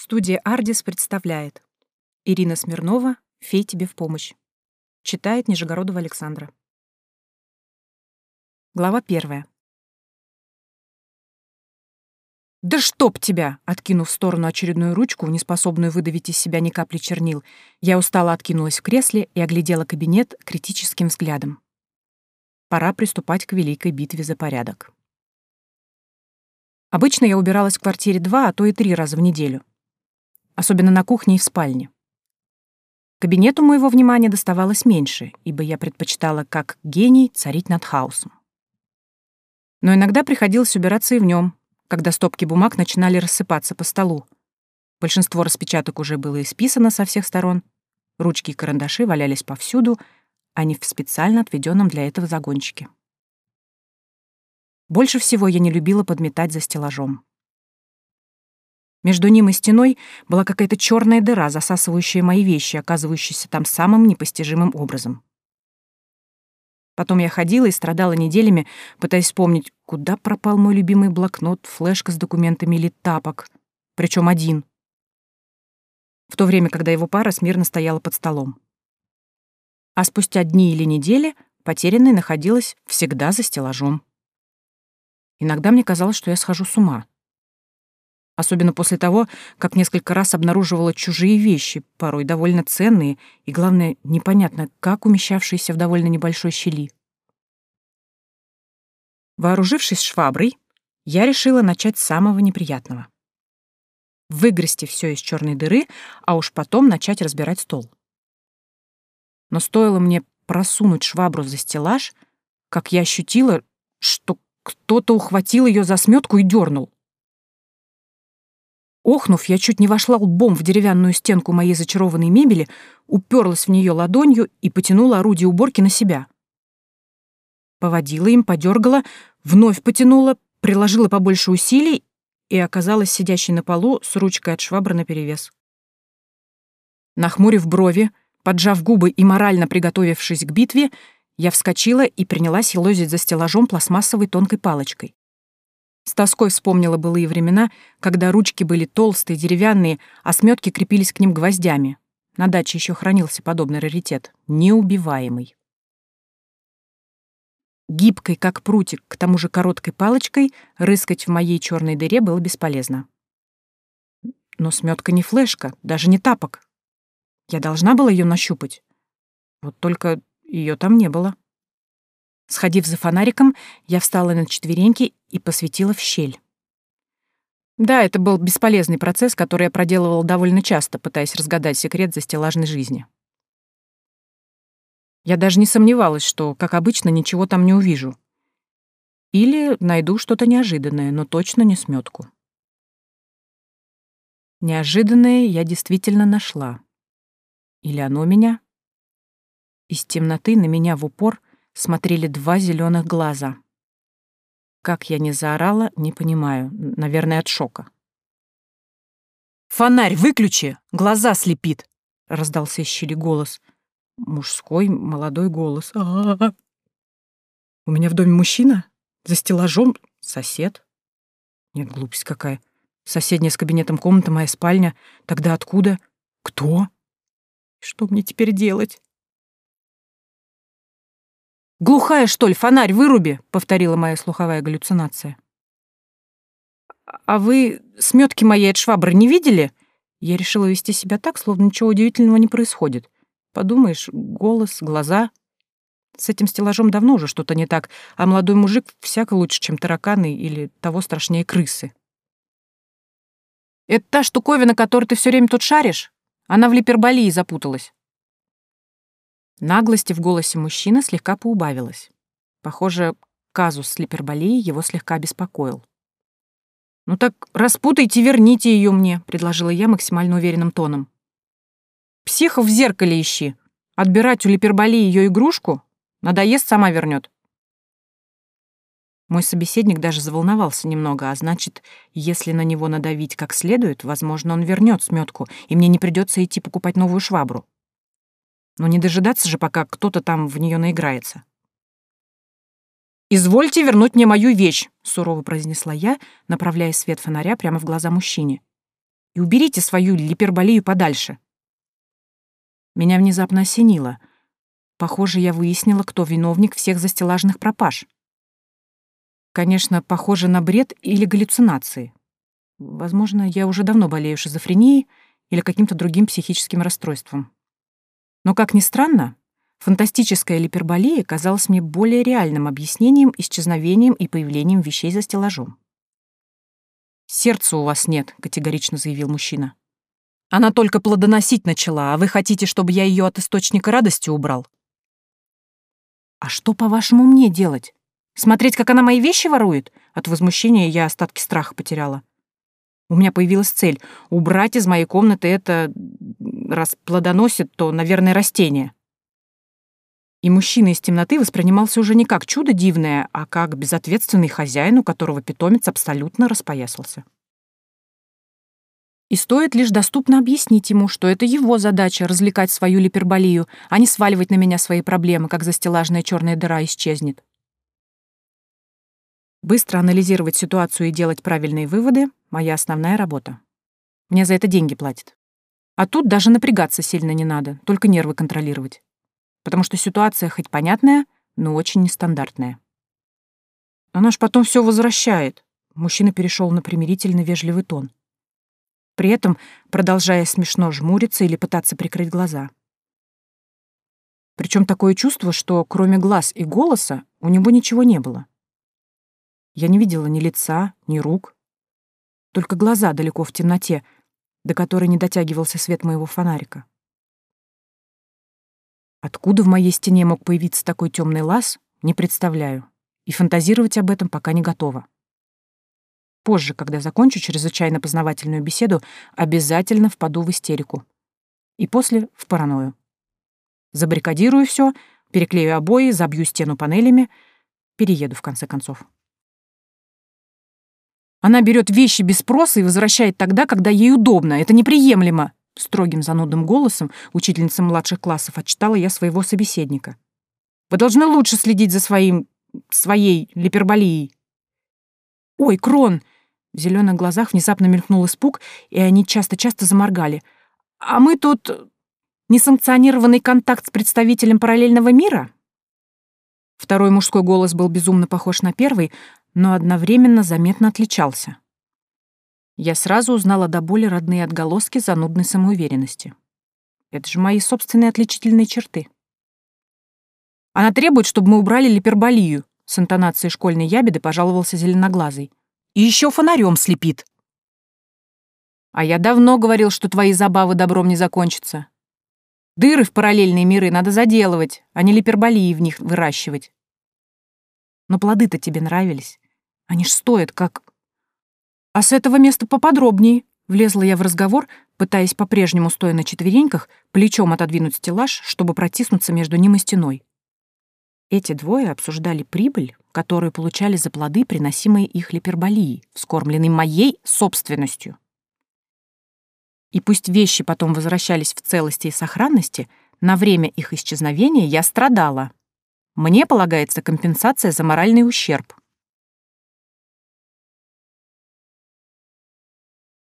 Студия «Ардис» представляет Ирина Смирнова «Фей тебе в помощь». Читает Нижегородова Александра. Глава первая. «Да чтоб тебя!» — откинув в сторону очередную ручку, неспособную выдавить из себя ни капли чернил, я устало откинулась в кресле и оглядела кабинет критическим взглядом. Пора приступать к великой битве за порядок. Обычно я убиралась в квартире два, а то и три раза в неделю особенно на кухне и в спальне. Кабинету моего внимания доставалось меньше, ибо я предпочитала как гений царить над хаосом. Но иногда приходилось убираться и в нем, когда стопки бумаг начинали рассыпаться по столу. Большинство распечаток уже было исписано со всех сторон, ручки и карандаши валялись повсюду, а не в специально отведенном для этого загончике. Больше всего я не любила подметать за стеллажом. Между ним и стеной была какая-то черная дыра, засасывающая мои вещи, оказывающаяся там самым непостижимым образом. Потом я ходила и страдала неделями, пытаясь вспомнить, куда пропал мой любимый блокнот, флешка с документами или тапок, причем один. В то время, когда его пара смирно стояла под столом. А спустя дни или недели потерянная находилась всегда за стеллажом. Иногда мне казалось, что я схожу с ума особенно после того, как несколько раз обнаруживала чужие вещи, порой довольно ценные и, главное, непонятно, как умещавшиеся в довольно небольшой щели. Вооружившись шваброй, я решила начать с самого неприятного. Выгрести все из черной дыры, а уж потом начать разбирать стол. Но стоило мне просунуть швабру за стеллаж, как я ощутила, что кто-то ухватил ее за сметку и дернул. Охнув, я чуть не вошла лбом в деревянную стенку моей зачарованной мебели, уперлась в нее ладонью и потянула орудие уборки на себя. Поводила им, подергала, вновь потянула, приложила побольше усилий и оказалась сидящей на полу с ручкой от швабры наперевес. Нахмурив брови, поджав губы и морально приготовившись к битве, я вскочила и принялась елозить за стеллажом пластмассовой тонкой палочкой. С тоской вспомнила былые времена, когда ручки были толстые, деревянные, а сметки крепились к ним гвоздями. На даче еще хранился подобный раритет — неубиваемый. Гибкой, как прутик, к тому же короткой палочкой, рыскать в моей черной дыре было бесполезно. Но сметка не флешка, даже не тапок. Я должна была ее нащупать. Вот только ее там не было. Сходив за фонариком, я встала на четвереньки и посветила в щель. Да, это был бесполезный процесс, который я проделывала довольно часто, пытаясь разгадать секрет застеллажной жизни. Я даже не сомневалась, что, как обычно, ничего там не увижу. Или найду что-то неожиданное, но точно не сметку. Неожиданное я действительно нашла. Или оно меня? Из темноты на меня в упор смотрели два зеленых глаза. Как я не заорала, не понимаю. Наверное, от шока. «Фонарь выключи! Глаза слепит!» — раздался из щели голос. Мужской, молодой голос. А -а -а. «У меня в доме мужчина? За стеллажом сосед?» «Нет, глупость какая. Соседняя с кабинетом комната, моя спальня. Тогда откуда? Кто? Что мне теперь делать?» «Глухая, что ли? Фонарь выруби!» — повторила моя слуховая галлюцинация. «А вы сметки моей от швабры не видели?» Я решила вести себя так, словно ничего удивительного не происходит. Подумаешь, голос, глаза. С этим стеллажом давно уже что-то не так, а молодой мужик всяко лучше, чем тараканы или того страшнее крысы. «Это та штуковина, которой ты все время тут шаришь? Она в липерболии запуталась». Наглости в голосе мужчины слегка поубавилась. Похоже, казус с липерболией его слегка беспокоил. «Ну так распутайте, верните ее мне», — предложила я максимально уверенным тоном. «Психов в зеркале ищи. Отбирать у липерболии ее игрушку? Надоест, сама вернет. Мой собеседник даже заволновался немного, а значит, если на него надавить как следует, возможно, он вернет сметку, и мне не придется идти покупать новую швабру. Но не дожидаться же, пока кто-то там в нее наиграется. «Извольте вернуть мне мою вещь», — сурово произнесла я, направляя свет фонаря прямо в глаза мужчине. И уберите свою липерболию подальше. Меня внезапно осенило. Похоже, я выяснила, кто виновник всех застеллажных пропаж. Конечно, похоже на бред или галлюцинации. Возможно, я уже давно болею шизофренией или каким-то другим психическим расстройством. Но, как ни странно, фантастическая липерболия казалась мне более реальным объяснением исчезновением и появлением вещей за стеллажом. «Сердца у вас нет», — категорично заявил мужчина. «Она только плодоносить начала, а вы хотите, чтобы я ее от источника радости убрал?» «А что, по-вашему, мне делать? Смотреть, как она мои вещи ворует?» От возмущения я остатки страха потеряла. У меня появилась цель — убрать из моей комнаты это... Раз плодоносит, то, наверное, растение. И мужчина из темноты воспринимался уже не как чудо дивное, а как безответственный хозяин, у которого питомец абсолютно распоясался. И стоит лишь доступно объяснить ему, что это его задача — развлекать свою липерболию, а не сваливать на меня свои проблемы, как застеллажная черная дыра исчезнет. Быстро анализировать ситуацию и делать правильные выводы — моя основная работа. Мне за это деньги платят. А тут даже напрягаться сильно не надо, только нервы контролировать потому что ситуация хоть понятная, но очень нестандартная. Она ж потом все возвращает. Мужчина перешел на примирительно вежливый тон. При этом продолжая смешно жмуриться или пытаться прикрыть глаза. Причем такое чувство, что кроме глаз и голоса у него ничего не было. Я не видела ни лица, ни рук. Только глаза далеко в темноте, до которой не дотягивался свет моего фонарика. Откуда в моей стене мог появиться такой темный лаз, не представляю, и фантазировать об этом пока не готова. Позже, когда закончу чрезвычайно познавательную беседу, обязательно впаду в истерику. И после — в паранойю. Забаррикадирую все, переклею обои, забью стену панелями, перееду в конце концов. Она берет вещи без спроса и возвращает тогда, когда ей удобно. Это неприемлемо. Строгим занудным голосом учительница младших классов отчитала я своего собеседника. «Вы должны лучше следить за своим... своей липерболией». «Ой, Крон!» В зеленых глазах внезапно мелькнул испуг, и они часто-часто заморгали. «А мы тут... несанкционированный контакт с представителем параллельного мира?» Второй мужской голос был безумно похож на первый, но одновременно заметно отличался. Я сразу узнала до боли родные отголоски занудной самоуверенности. Это же мои собственные отличительные черты. Она требует, чтобы мы убрали липерболию, с интонацией школьной ябеды пожаловался зеленоглазый. И еще фонарем слепит. А я давно говорил, что твои забавы добром не закончатся. Дыры в параллельные миры надо заделывать, а не липерболии в них выращивать. Но плоды-то тебе нравились. Они ж стоят, как... «А с этого места поподробнее», — влезла я в разговор, пытаясь по-прежнему, стоя на четвереньках, плечом отодвинуть стеллаж, чтобы протиснуться между ним и стеной. Эти двое обсуждали прибыль, которую получали за плоды, приносимые их липерболией, вскормленной моей собственностью. И пусть вещи потом возвращались в целости и сохранности, на время их исчезновения я страдала. Мне полагается компенсация за моральный ущерб.